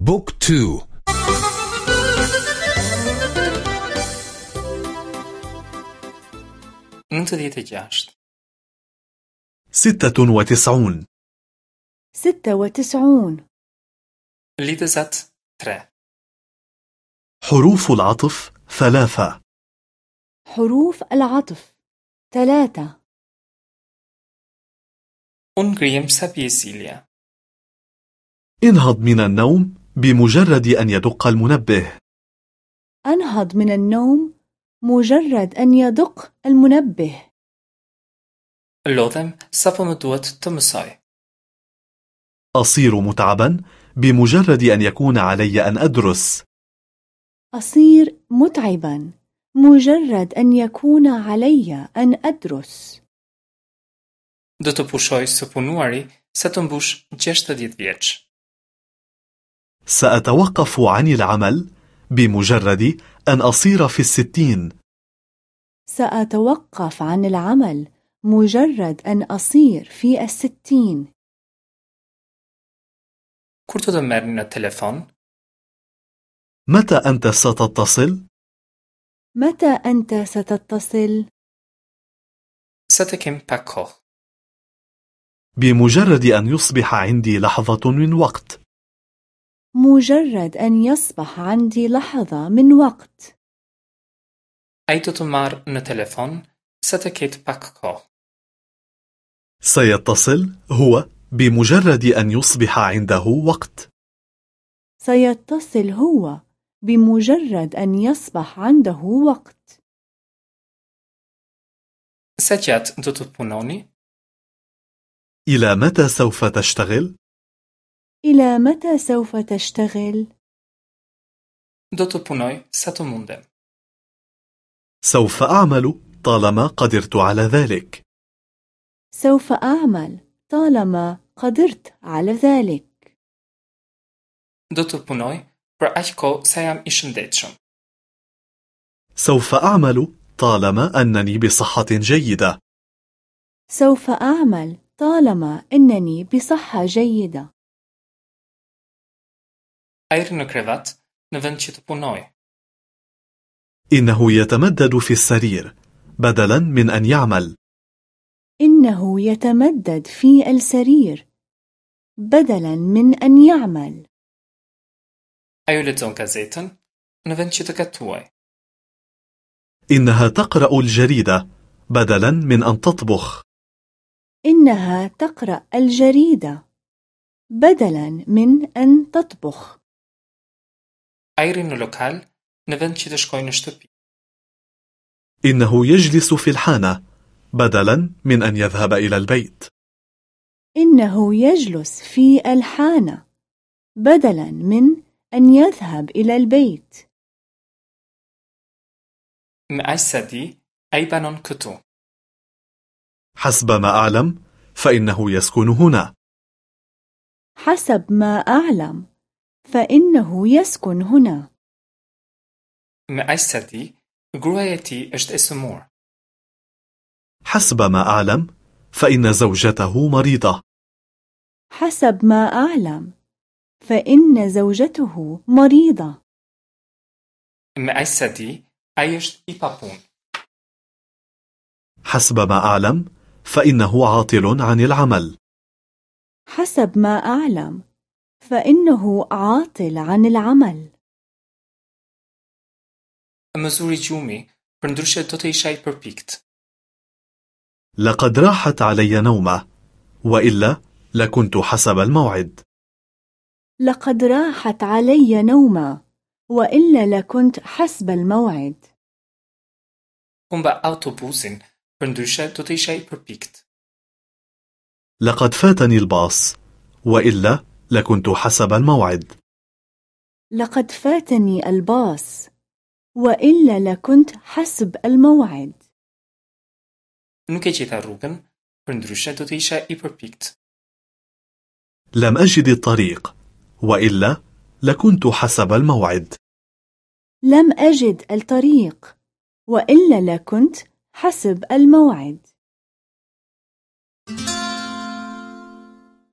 Book two. nëntëdhjetë e gjashtë ستة وتسعون. ستة وتسعون. Lidhëzat tre حروف العطف ثلاثة. حروف العطف ثلاثة. Unë سبي سيليا انهض من النوم بمجرد أن يدق المنبه أنهض من النوم مجرد أن يدق المنبه Lodhem sapo më duhet të mësoj. أصير متعبا بمجرد أن يكون علي أن أدرس أصير متعبا مجرد أن يكون علي أن أدرس Do të pushoj së punuari sa të mbush 60 vjeç. سأتوقف عن العمل بمجرد أن أصير في الستين سأتوقف عن العمل مجرد أن أصير في الستين merrni në telefon? متى أنت ستتصل؟ متى أنت ستتصل؟ Pak kohë. بمجرد أن يصبح عندي لحظة من وقت مجرد أن يصبح عندي لحظة من وقت do të marr në telefon sa të ketë pak kohë. سيتصل هو بمجرد أن يصبح عنده وقت سيتصل هو بمجرد أن يصبح عنده وقت Sa gjatë do të punoni? إلى متى سوف تشتغل؟ إلى متى سوف تشتغل؟ Do të punoj sa mundem. سوف أعمل طالما قدرت على ذلك سوف أعمل طالما قدرت على ذلك Do të punoj për aq kohë sa jam i shëndetshëm. سوف أعمل طالما أنني بصحة جيدة سوف أعمل طالما أنني بصحة جيدة Vend që të punoj. إنه يتمدد في السرير بدلا من أن يعمل إنه يتمدد في السرير بدلا من أن يعمل vend që të gatuaj. إنها تقرأ الجريدة بدلا من أن تطبخ إنها تقرأ الجريدة بدلا من أن تطبخ Ajri në lokal në vend që të shkoj në shtëpi. إنه يجلس في الحانة بدلا من أن يذهب إلى البيت إنه يجلس في الحانة بدلا من أن يذهب إلى البيت ai banon këtu. حسب ما أعلم فإنه يسكن هنا حسب ما أعلم فإنه يسكن هنا Me aq sa di, gruaja e tij është e sëmurë. حسب ما أعلم فإن زوجته مريضة حسب ما أعلم فإن زوجته مريضة Me aq sa di, ai është i papunë. حسب ما أعلم فإنه عاطل عن العمل حسب ما أعلم فإنه عاطل عن العمل Mëzuri gjumi, për ndryshe do të isha i përpikt. لقد راحت علي نومة وإلا لكنت حسب الموعد لقد راحت علي نومة وإلا لكنت حسب الموعد. لقد فاتني الباص وإلا لكنت حسب الموعد. لقد فاتني الباص وإلا لكنت حسب الموعد. E gjeta rrugën, për ndryshe do të isha i përpikt. لم أجد الطريق وإلا لكنت حسب الموعد. لم أجد الطريق وإلا لكنت حسب الموعد.